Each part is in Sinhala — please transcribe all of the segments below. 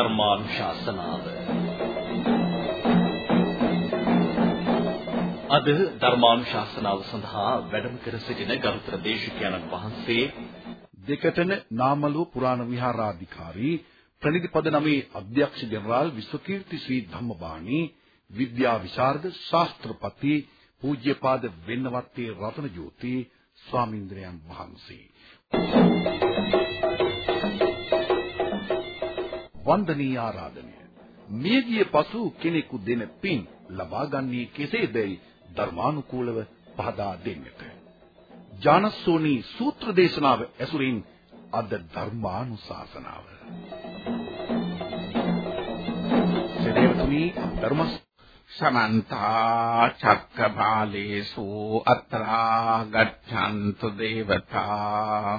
ධර්මානුශාසනාව. අද ධර්මානුශාසනාව සඳහා වැඩම කර සිටින ගරුතර දේශකයන්න් වහන්සේ දෙකටන නාමලුව පුරාණ විහාරාධිකාරී ප්‍රනිධිපද නමේ අධ්‍යක්ෂ ජනරාල් විශ්වකීර්ති ශ්‍රී ධම්මබාණී විද්‍යා විශාරද ශාස්ත්‍රපති පූජ්‍යපාද වෙන්නවත්තේ රතනජෝති ස්වාමීන්ද්‍රයන් වහන්සේ. වන්දනීය ආරාධනය. මියගිය පසු කෙනෙකු දෙන පින් ලබා ගන්නේ කෙසේදයි ධර්මානුකූලව පහදා දෙන්නට. ජානසෝනි සූත්‍ර දේශනාව ඇසුරින් අද ධර්මානුශාසනාව. සදේවතුනි ධර්ම සමන්ත චක්කබාලේසු අත්‍රා ගච්ඡන්තු දේවතා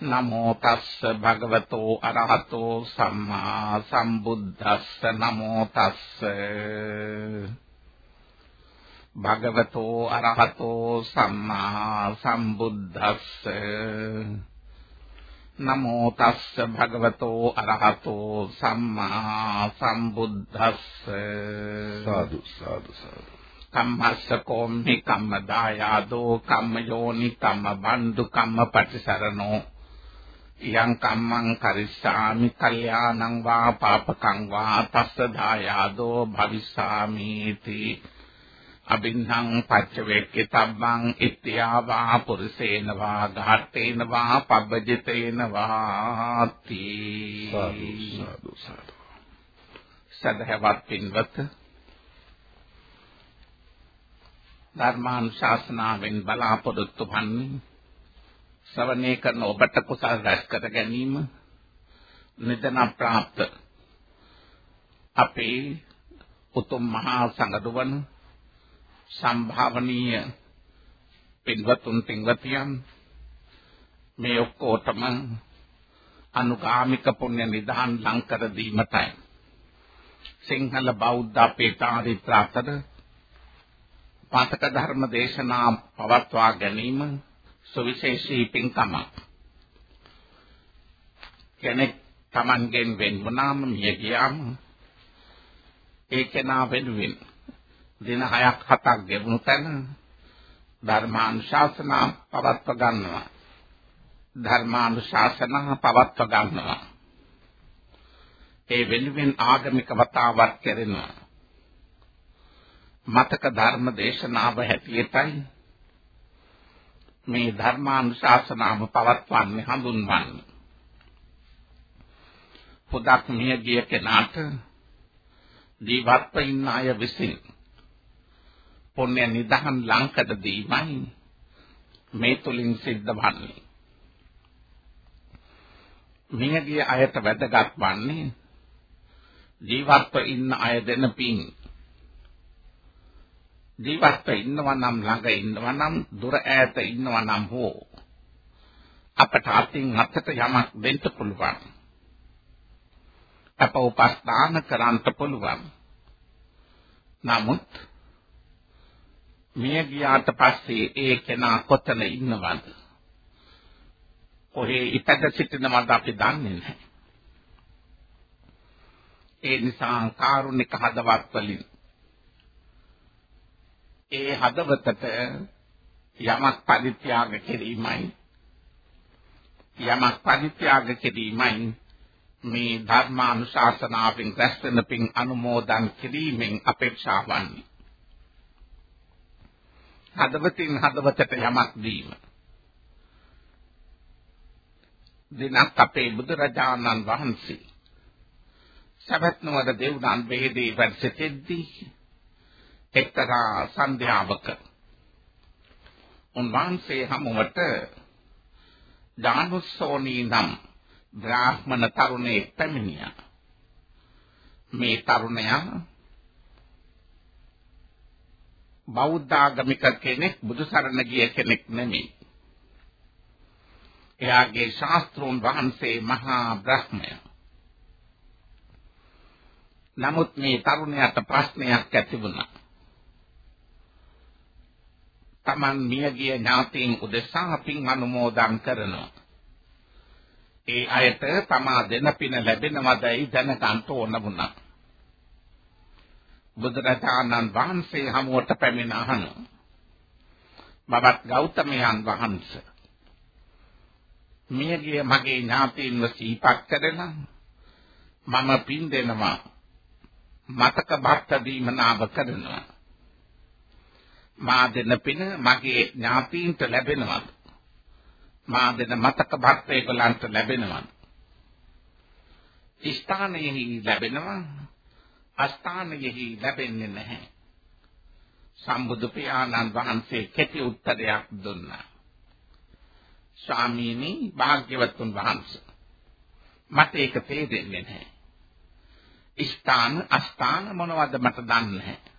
නමෝ තස්ස භගවතෝ අරහතෝ සම්මා සම්බුද්දස්ස. නමෝ තස්ස භගවතෝ අරහතෝ සම්මා සම්බුද්දස්ස. නමෝ තස්ස භගවතෝ අරහතෝ සම්මා සම්බුද්දස්ස. සාදු සාදු සාදු. කම්මස්ස කෝම්හි කම්මදායාදෝ කම්මයෝනි කම්ම බන්දු කම්ම පටිසරණෝ යං කම්මං කරිස්සාමි කල්යාණං වා පාපකං වා තස්ස දායාදෝ භවිස්සාමි තී අබින්හං පච්චවේක්කිතබ්බං ඉත්‍යාවා පුරුසේන වා ඝාටේන වා පබ්බජිතේන වාති සාදු සාදු සදහවත් පින්වත් ධර්මානුශාසනාවෙන් බලාපොරොත්තු වන්නේ ශ්‍රවණය කරන ඔබට කුසල රැස් කර ගැනීම නිදන ප්‍රාප්ත. අපේ උතුම් මහා සංඝරුවන සම්භාවනීය පින්වත්තුන් පින්වතියන් මේ ඔක්කොටම අනුගාමික පුණ්‍ය නිදාන් ලං කර දීමටයි. සිංහල බෞද්ධ අපේ චාරිත්‍ර අතර පාතක ධර්ම දේශනා පවත්වා ගැනීම සුවිශේෂී පින්කමක්. කෙනෙක් Tamangen වෙන් වුණාම මිය ගියාම ඒ කෙනා වෙනුවෙන් දින 6ක් 7ක් ගෙවුණු තැන ධර්මානුශාසනා පවත්ව ගන්නවා. ධර්මානුශාසනා පවත්ව ගන්නවා. ඒ වෙනුවෙන් ආගමික වතාවක් කරනවා. මතක ධර්ම දේශනාව හැටියටයි මේ ධර්මානුශාසනාව පවත්වන්නේ හඳුන්වන්නේ. පොදක් මිය ගිය කෙනාට ජීවත්ව ඉන්න අය විසින් පුණ්‍ය නිදහන් ලංකඩ දීමයි මේ තුලින් සිද්ධ වන්නේ. මියගිය අයට වැදගත් වන්නේ ජීවත්ව ඉන්න අය දෙන පින් ජීවත්ව ඉන්නවා නම් ළඟ ඉන්නවා නම් දුර ඈත ඉන්නවා නම් හෝ අපට අතින් අතට යමක් දෙන්න පුළුවන්. අප උපස්ථාන කරන්න පුළුවන්. නමුත් මිය ගියාට පස්සේ ඒ කෙනා කොතන ඉන්නවද? කොහේ ඉපද සිටිනවද අපි දන්නේ නැහැ. ඒ නිසා කාරුණික හදවත් වලින් ඒ හදවතට යමක් පරිත්‍යාග කිරීමයි. යමක් පරිත්‍යාග කිරීමයි මේ ධර්මානුශාසනාවෙන් රැස්වෙන පින් අනුමෝදන් කිරීමෙන් අපේක්ෂා වන්නේ. හදවතින් හදවතට යමක් දීම. දිනක් අපේ බුදුරජාණන් වහන්සේ. සබත් නුවර දෙව්දන් බෙහෙදී වැඩ සිටිද්දී එක්තරා සන්ධ්‍යාවක උන්වහන්සේ හමුවට දානුස්සෝනී නම් බ්‍රාහ්මණ තරුණයෙක් පැමිණියා. මේ තරුණයා බෞද්ධ ආගමික කෙනෙක් බුදුසරණ ගිය කෙනෙක් නෙමෙයි. එයාගේ ශාස්ත්‍රෝන් වහන්සේ මහා බ්‍රහ්මයා. නමුත් මේ තරුණයාට ප්‍රශ්නයක් ඇති වුණා. Taman මියගිය ඥාතීන් උදෙසා පින් අනුමෝදන් කරනවා. ඒ අයට තමා දෙන පින ලැබෙනවදයි දැනගන්න ඕන වුණා. බුදුරජාණන් වහන්සේ හමුවට පැමිණ අහනවා. බබත් ගෞතමයන් වහන්සේ මියගිය මගේ ඥාතීන්ව සිහිපත් කරලා මම පින් දෙනවා මතක බත් දීමනාව කරනවා මා දෙන පින මගේ ඥාතීන්ට ලැබෙනවද මා දෙන මතක බත් ඒගොල්ලන්ට ලැබෙනවද ස්ථානයෙහි ලැබෙනවා අස්ථානයෙහි ලැබෙන්නේ නැහැ. සම්බුදු පියාණන් වහන්සේ කෙටි උත්තරයක් දුන්නා. ස්වාමීනි භාග්‍යවතුන් වහන්සේ මට ඒක තේරෙන්නේ නැහැ. ස්ථාන අස්ථාන මොනවද මට දන්නේ නැහැ.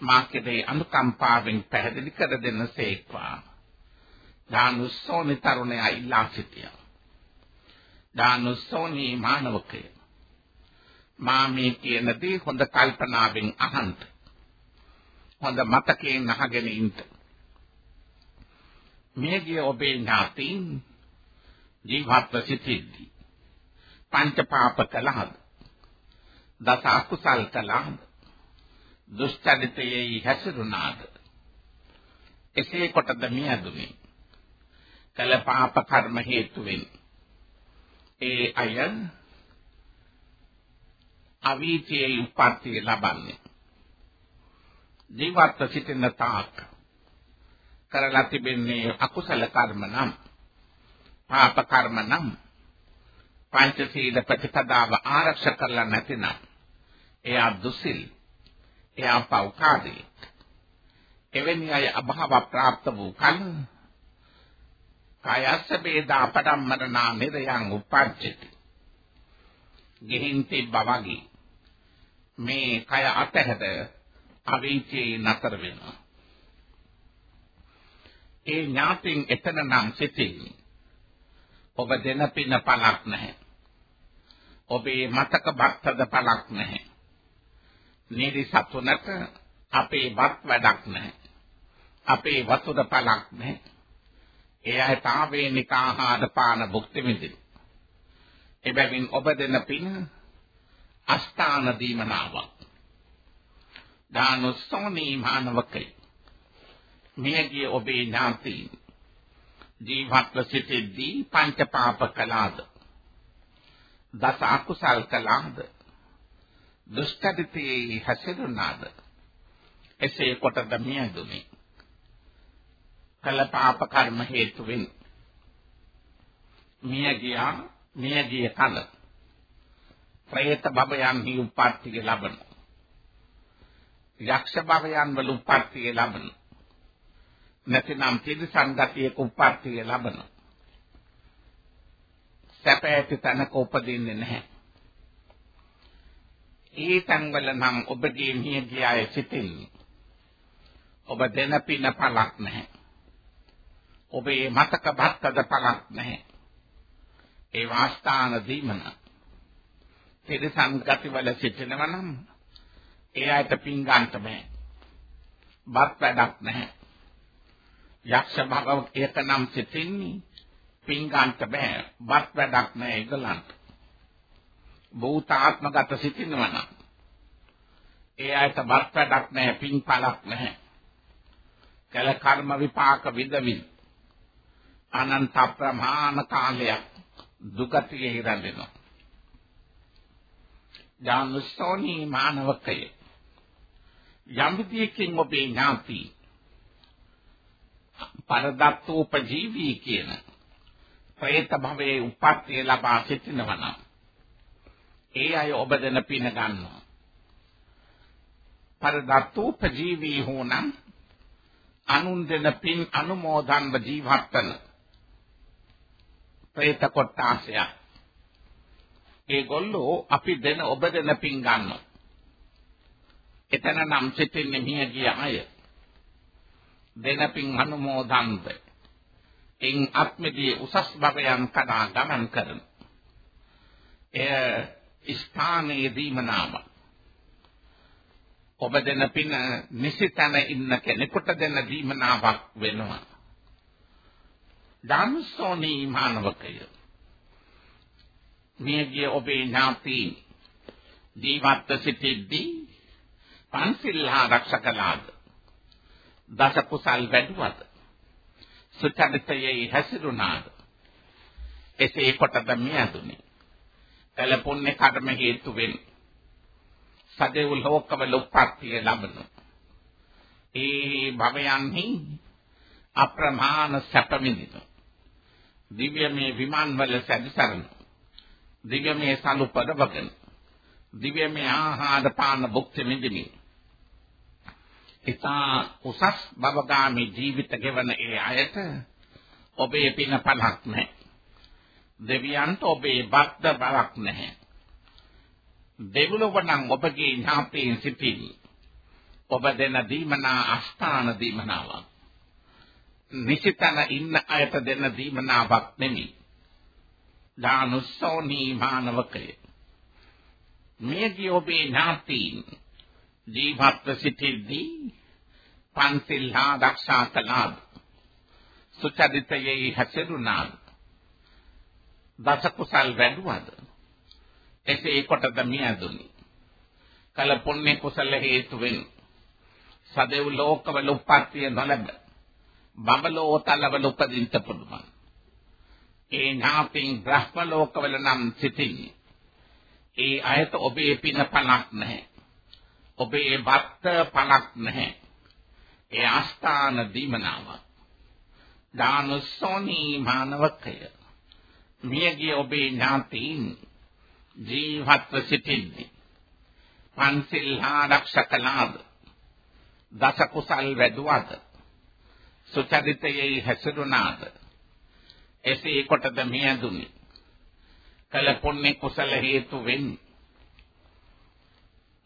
මා කෙරේ අනුකම්පාවෙන් පැහැදිලි කර දෙන්න සේක්වා. දානුස්සෝනි තරුණයා ඉල්ලා සිටියා. දානුස්සෝනි මානවකය. මා මේ කියන දේ හොඳ කල්පනාවෙන් අහන්න. හොඳ මතකයෙන් අහගෙන ඉන්න. මේගේ ඔබේ ඥාතීන් ජීවත්ව සිටිද්දී පංච පාප කළහද දස අකුසල් කළාද දුෂ්චරිතයේ හැසිරුණාද? එසේ කොටද මියදුනේ. කල පාප කර්ම හේතුවෙන් ඒ අය අවීචයේ උපත්ති ලබන්නේ. ජීවත් සිටින තාක් කරලා තිබෙන්නේ අකුසල කර්ම නම් පාප කර්ම නම් පංචශීල ප්‍රතිපදාව ආරක්ෂා කරලා නැතිනම් එයා දුසිල්. එයා පෞකාදී එවැනි අය අභාව ප්‍රාප්ත වූ කල කායස්ස වේදා පඩම්මරණා නිරයන් උපජ්ජති ගෙහින් තිබ්බවගේ මේ කය අතහැර අවීචේ නතර වෙනවා. ඒ ඥාතින් එතන නම් සිටින්නේ ඔබ දෙන පින පළක් නැහැ. ඔබේ මතක බත්තද පළක් නැහැ. නිදි සතුනට අපේ වත් වැඩක් නැහැ. අපේ වතුර පළක් නැහැ. ඒ අය තාවේනික ආහාර පාන භුක්ති විඳින. එබැවින් ඔබ දෙන පින අස්ථාන දීමනාවක්. දානුස්සෝනී මානවකයි. මියගිය ඔබේ ඥාති ජීවත්ව සිටිද්දී පංච පාප කළාද දස අකුසල් කළාද දුෂ්කරිතයේ හැසිරුණාද? එසේ කොටද මියදුනේ. කල පාප කර්ම හේතුවෙන් මිය ගියා මිය ගිය කල പ്രേත භවයන්හි උප්පත්තිය ලබන යක්ෂ භවයන් වල උප්පත්තිය ලබන නැතිනම් තිරිසන් ගතියක උප්පත්තිය ලබන. සැප ඇති තැනක උපදින්නේ නැහැ. ඒ තන්වල නම් ඔබගේ මිය ගියාය සිටින්නේ. ඔබ දෙන පින පළක් නැහැ. ඔබේ මතක භක්තද පළක් නැහැ. ඒ වාස්තාන දීමන. තිරසං ගතිවල සිටිනවා නම් ඒ අයට පින් ගන්නට බෑ. බත් වැඩක් නැහැ. යක්ෂ භව එක නම් සිටින්නේ පින් ගන්නට බෑ. බත් වැඩක් නැහැ ඒගලන්ට. භූතාත්මගත සිටිනවා නම් ඒ අයට බත් වැඩක් නැහැ පින් පළක් නැහැ. කල කර්ම විපාක විදවින් අනන්ත ප්‍රමාණ කාලයක් දුගතියේ ඉරඳෙනවා. ඥානසෝනි මානවකය. යම් විදියකින් ඔබේ ඥාති පරදත්තෝපජීවී කියන ප්‍රේත භවයේ උපත්ය ලබා සිටිනවා නම් ඒ අය ඔබ දෙන පින ගන්නවා. පරදත්තෝපජීවී හෝනම් අනුන් දෙන පින් අනුමෝදන්ව ජීවත් වන ප්‍රේත කොටාසය. ඒගොල්ලෝ අපි දෙන ඔබ දෙන පින් ගන්නවා. එතන නම් සිටින්නේ මිය ගිය අය. දෙනපින් අනුමෝදන්ද එන් ආත්මදී උසස් භවයන් කඩා ගමන් කරන එය ස්ථානයේ දීමනාම ඔබ දෙන පින නිසිතන ඉන්න කෙනෙකුට දෙන දීමනාවක් වෙනවා. ධම්සෝනි මානවකය. මියගිය ඔබේ ඥාති ජීවත් සිටිද්දී පන්සිල් ආරක්ෂකලාද දස කුසල් වැඩුවද? සුචරිතයේ හැසිරුණාද? එසේ කොටද මියදුනේ කල පුණ්‍ය කර්ම හේතුවෙන්. සදෙව් ලෝකවල උප්පත්තිය ලබන ඒ භවයන්හි අප්‍රමාණ සැප විඳින දිව්‍යමය විමාන වල සැරිසරන දිව්‍යමය සලුපද වගන දිව්‍යමය ආහාර පාන භුක්ති විඳින ඉතා උසස් භවගාමි ජීවිත ගෙවන ඒ අයට ඔබේ පින පලක් නැහැ. දෙවියන්ට ඔබේ බක්ද බලක් නැහැ. දෙවිලොව නම් ඔබගේ ඥාතීන් සිටින් ඔබ දෙන දීමනා අස්ථාන දීමනාවක්. නිසිතන ඉන්න අයට දෙන දීමනාවක් නෙමෙයි. දානුස්සෝනී මානවකය. මේදී ඔබේ ඥාතීන් ජීවත්ව සිටිද්දී පන්සිල් ආරක්ෂා කළාද සුචරිතයේ හැසිරුණාද දස කුසල් වැඩුවද එසේ කොටද මියදුනි. කල පුණ්‍ය කුසල හේතුවෙන් සදෙව් ලෝකවල උප්පත්තිය නොලැබ බබලෝ තලවල උපදින්න පුළුවන්. ඒ ඥාතින් බ්‍රහ්ම ලෝකවල නම් සිටින්නේ ඒ අයත ඔබේ පින පණක් නැහැ. ඔබේ බත්ත පණක් නැහැ. ඒ ආස්ථාන දීමනාව දානුස්සෝනි මානවකය. මියගිය ඔබේ ඥාතීන් ජීවත්ව සිටින්නේ. පන්සිල් ආරක්ෂකලාද දස කුසල් වැඩුවද සුචරිතයේ හැසිරුණාද? එසේ කොටද මියදුනි. කල පුණ්‍ය කුසල හේතු වෙන්නේ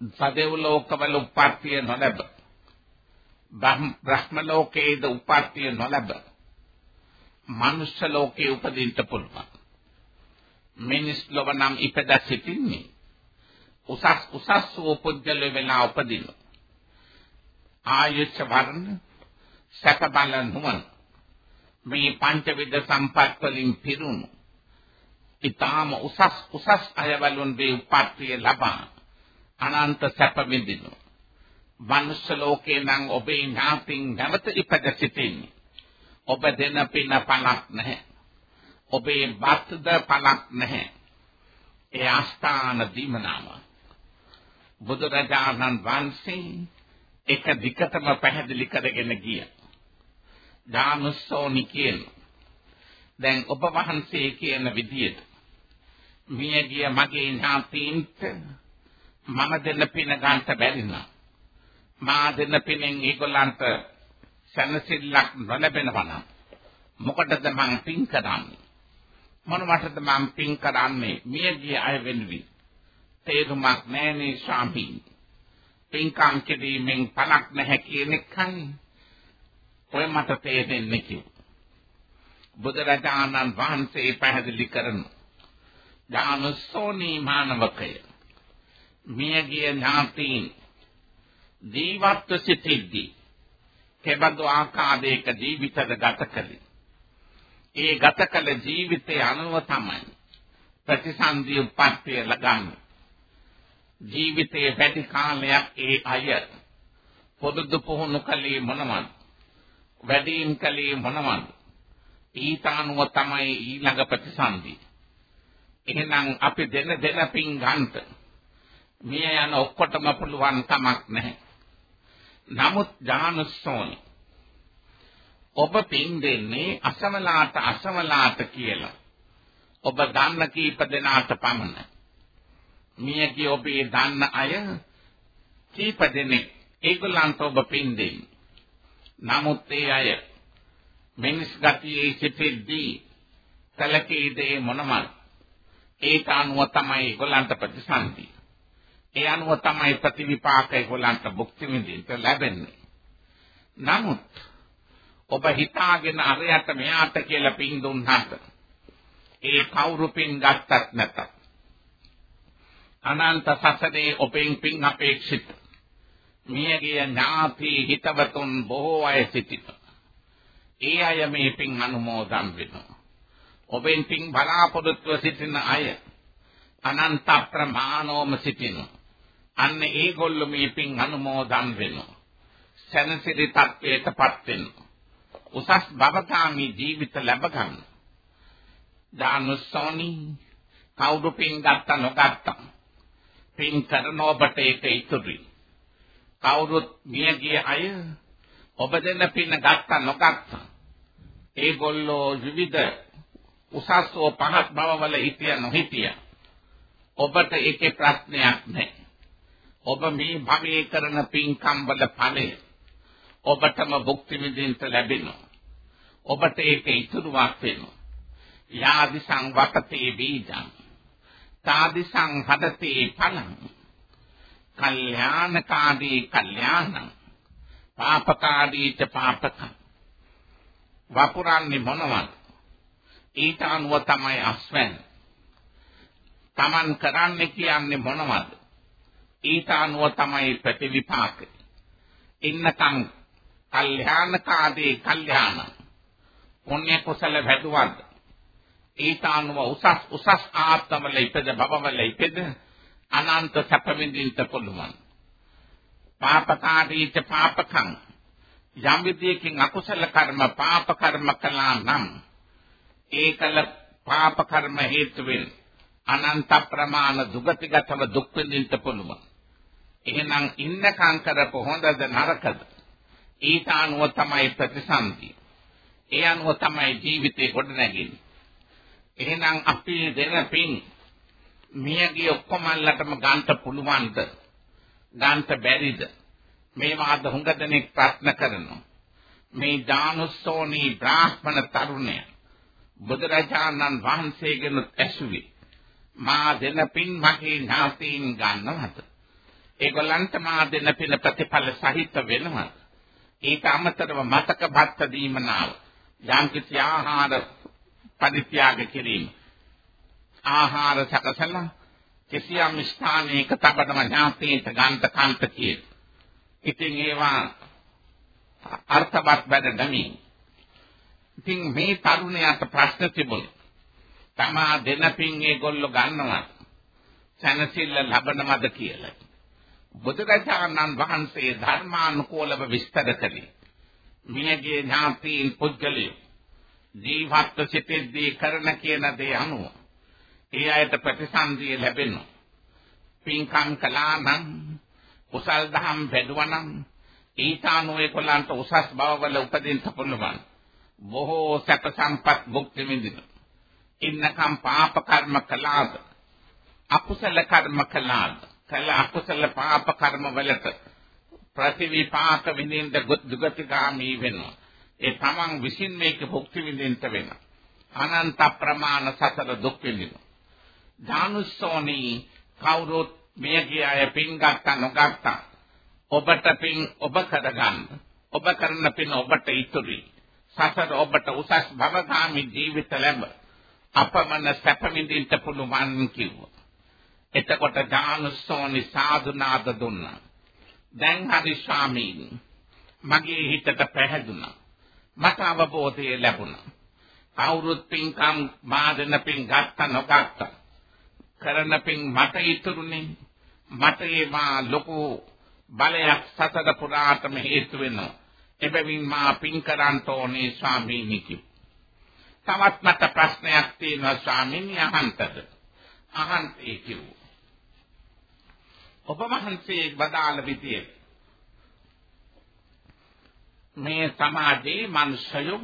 සදෙව් ලෝකවල උප්පත්තිය නොලැබ. බ්‍රහ්ම ලෝකයේද උප්පත්තිය නොලැබ. මනුෂ්‍ය ලෝකයේ උපදින්න පුළුවන්. මිනිස් ලොව නම් ඉපද සිටින්නේ උසස් උසස් වූ පුද්ගල වෙලා උපදින ආයුෂ වර්ණ සැප බල නුවණ මේ පංචවිධ සම්පත් වලින් පිරුණු ඊටාම උසස් උසස් අයවලුන් වේ උපත්තිය ලබා අනන්ත සැප විඳිනු. මනුෂ්‍ය ලෝකේ නම් ඔබේ ඥාතින් නැවත ඉපද සිටින්නේ. ඔබ දෙන පින පලක් නැහැ. ඔබේ බත්ද පලක් නැහැ. ඒ ආස්ථාන දීමනාම. බුදුරජාණන් වහන්සේ එක දිගටම පැහැදිලි කරගෙන ගිය. දානුස්සෝනි කියන. දැන් ඔබ වහන්සේ කියන විදියට මියගිය මගේ ඥාතීන්ට මම දෙන්න පින ගන්නට බැරි නම් මා දෙන්න පිනෙන් ඒගොල්ලන්ට සැනසෙල්ලක් නොලැබෙනවා නම් මොකටද මං පින් කරන්නේ මොනවටද මං පින් කරන්නේ? මියගිය අය වෙනුවෙන්. තේරුමක් නැනේ ස්වාමී පින්කම් කිරීමෙන් පලක් නැහැ කියන එකයි. ඔය මට තේරෙන්නේ කිව්. බුදුරජාණන් වහන්සේ පැහැදිලි කරන. ඥානසෝනී මානවකය. මියගිය ඥාතීන්. ජීවත්ව සිටිද්දී. කෙබඳු ආකාරයක ජීවිතද ගත කළේ. ඒ ගත කළ ජීවිතයේ අනුව තමයි ප්‍රතිසන්දි උපත්ය ලගන්නේ ජීවිතයේ වැඩි කාලයක් ඒ අය පොදුදු පුහුණු කලේ මොනවද? වැඩිම් කලේ මොනවද? ඊතානුව තමයි ඊළඟ ප්‍රතිසන්දි එහෙනම් අපි දෙන දෙන පින් ගන්නට මිය යන ඔක්කොටම පුළුවන් කමක් නැහැ. නමුත් ඥානසෝනි ඔබ පින් දෙන්නේ අසවලාට අසවලාට කියලා. ඔබ දන්න කීප දෙනාට පමණ. මියගේ ඔබේ දන්න අය කීප දෙනෙක් ඒගොල්ලන්ට ඔබ පින් දෙන්නේ. නමුත් ඒ අය මිනිස් ගතියේ සිටෙද්දී කලකේ දේ මොනමද? ඒක අනුව තමයි ඒගොල්ලන්ට ප්‍රතිසන්දිය. ඒ අනුව තමයි ප්‍රතිවිපාක ඒගොල්ලන්ට භුක්ති විඳින්න ලැබෙන්නේ. නමුත් ඔබ හිතාගෙන අරයට මෙයාට කියලා පින් දුන්නාට ඒ කවුරු පින් ගත්තත් නැතත් අනන්ත සසරේ ඔබෙන් පින් අපේක්ෂිත මියගිය ඥාති හිතවතුන් බොහෝ අය සිටිනවා. ඒ අය මේ පින් අනුමෝදන් වෙනවා. ඔබෙන් පින් බලාපොරොත්තුව සිටින අය අනන්ත ප්‍රමාණෝම සිටිනවා. අන්න ඒගොල්ලෝ මේ පින් අනුමෝදන් වෙනවා. සැනසෙලි තත්වයටපත් වෙනවා. උසස් භවකාමී ජීවිත ලැබ ගන්න. දානුස්සෝනි කවුරු පින් ගත්ත නොගත්තා. පින් කරන ඔබට ඒක ඉතුරුයි. කවුරුත් මිය ගිය අය ඔබ දෙන්න පින් ගත්ත නොගත්තා. ඒගොල්ලෝ විවිධ උසස්ව පහත් බවවල හිටිය නොහිටිය. ඔබට ඒකේ ප්‍රශ්නයක් නැහැ. ඔබ මේ භවයේ කරන පින්කම් වල ඵලය ඔබටම භුක්ති විඳින්න ලැබෙනවා. ඔබට ඒක ඉතුරුවක් වෙනවා. යාදි සංවපතේ බීජං. තාදි සංහදතේ පලං කල්යාණකාදී කල්යාණං. පාපකාදී ච පාපකං. වපුරන්නේ මොනවද? ඊට අනුව තමයි අස්වැන්නේ. Taman කරන්නේ කියන්නේ මොනවද? ඊට අනුව තමයි ප්‍රතිවිපාක. ඉන්නකම් කල්යාණකාදී කල්යාණ. පුණ්‍ය කුසල වැඩුවද ඊට අනුව උසස් උසස් ආත්මවල ඉපද භවවල ඉපද අනන්ත සැප විඳින්න පුළුවන්. පාපකාරීච පාපකං යම් විදියකින් අකුසල කර්ම පාප කර්ම කළා නම් ඒකල පාප කර්ම හේතුවෙන් අනන්ත ප්‍රමාණ දුගතිගතව දුක් විඳින්න පුළුවන්. එහෙනම් ඉන්නකම් කරපො හොඳද නරකද? ඊට අනුව තමයි ප්‍රතිසන්දිය ඒ අනුව තමයි ජීවිතේ ගොඩනැගෙන්නේ එහෙනම් අපි දෙන පින් මියගිය ඔක්කොමල්ලටම ගන්න පුළුවන්ද? ගන්න බැරිද? මේවා අද හුඟ දෙනෙක් ප්‍රශ්න කරනවා. මේ දානුස්සෝනි බ්‍රාහ්මණ තරුණය බුදුරජාණන් වහන්සේගෙන් ඇසුවේ මා දෙන පින් මගේ ඥාතීන් ගන්නවද? ඒගොල්ලන්ට මා දෙන පින ප්‍රතිඵල සහිත වෙනවද? ඊට අමතරව මතක භක්ත දීමනාව යම් කිසි ආහාර පරිත්‍යාග කිරීම ආහාර සකසලා කිසියම් ස්ථානයක තබනම ඥාතීන්ට ගන්ත කාන්ත කියේ. ඉතින් ඒවා අර්ථවත් බඩ ගමි. ඉතින් මේ තරුණයාට ප්‍රශ්න තිබුණා. තමා දෙන පින් ඒගොල්ලෝ ගන්නවා. සනසිල්ල ලබනවද කියලා. බුදුරජාණන් වහන්සේ ධර්මානුකූලව විස්තර කළේ. මියගේ ඥාතීන් පුද්ගලයෝ ජීවත්ව සිටෙද්දී කරන කියන දේ අනුව ඒ අයට ප්‍රතිසන්දිය ලැබෙනවා. පින්කම් කළා නම් කුසල් දහම් වැඩුවා නම් ඊතානෝ ඒකොලන්ට උසස් බවවල උපදින්න පුළුවන්. බොහෝ සැප සම්පත් භුක්ති විඳින. ඉන්නකම් පාප කර්ම කළාද අකුසල කර්ම කළාද කළ අකුසල පාප කර්ම වලට ප්‍රතිවිපාක විඳින්න දුගතිගාමී වෙනවා. ඒ තමන් විසින් මේක භුක්ති විඳින්න වෙනවා. අනන්ත ප්‍රමාණ සතර දුක් විඳිනවා. ධානුස්සෝනි කවුරුත් මියගිය අය පින් ගත්තා නොගත්තා ඔබට පින් ඔබ කරගන්න ඔබ කරන පින් ඔබට ඉතුරුයි සසර ඔබට උසස් භවගාමි ජීවිත ලැබ අපමණ සැප විඳින්න පුළුවන් කිව්වා එතකොට ධානුස්සෝනි සාදුනාද දුන්නා. දැන් හරි ස්වාමීන් මගේ හිතට පැහැදුනා. මට අවබෝධය ලැබුණා. කවුරුත් පින්කම් මාදන පින් ගත්තා නොගත්තා. කරන පින් මට ඉතුරුනේ. මට ඒවා ලොකු බලයක් සතර පුරාටම හේතු වෙනවා. එබැවින් මා පින් කරන්න ඕනේ ස්වාමීනි කිව්. තවත් මට ප්‍රශ්නයක් තියෙනවා ස්වාමීනි අහන්තද අහන්තේ කිව්. ඔබ වහන්සේ වදාළ විදියට මේ සමාජයේ මිනිස්සුયો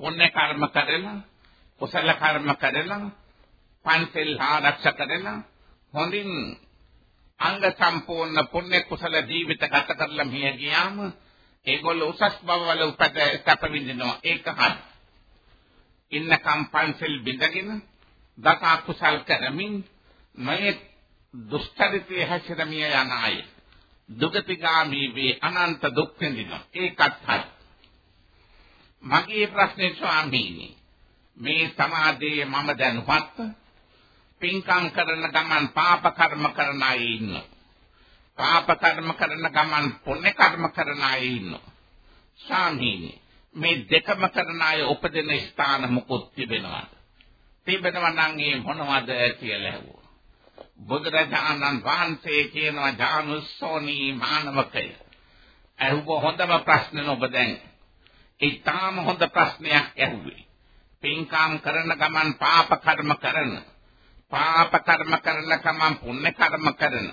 පුණ්‍ය කර්ම කරලා කුසල කර්ම කරලා පන්සල් ආරක්ෂා කරලා හොඳින් අංග සම්පූර්ණ පුණ්‍ය කුසල ජීවිත ගත කරලා මිය ගියාම ඒගොල්ලෝ උසස් බවවල උපත සැප විඳිනවා ඒක හරි. ඉන්නකම් පන්සල් බිඳගෙන දස කුසල් කරමින් මේ දුෂ්චරිතයේ හැසිරමිය යන අය දුගතිගාමී වේ අනන්ත දුක් විඳිනවා. ඒකත් හරි. මගේ ප්‍රශ්නේ ස්වාමීනි මේ සමාජයේ මම දැනුවත් පින්කම් කරන ගමන් පාප කර්ම කරන අය ඉන්නවා. පාප කර්ම කරන ගමන් පුණ්‍ය කර්ම කරන අය ඉන්නවා. ස්වාමීනි මේ දෙකම කරන අය උපදින ස්ථාන මොකොත් තිබෙනවද? තිබෙනවා නම් ඒ මොනවද කියලා ඇහුවා. බුදුරජාණන් වහන්සේ කියනවා ජානුස්සෝනී මානවකය. ඇහුව හොඳම ප්‍රශ්න ඔබ දැන්. ඊටාම හොඳ ප්‍රශ්නයක් ඇහුවේ. පින්කම් කරන ගමන් පාප කර්ම කරන. පාප කර්ම කරන ගමන් පුණ්‍ය කර්ම කරන.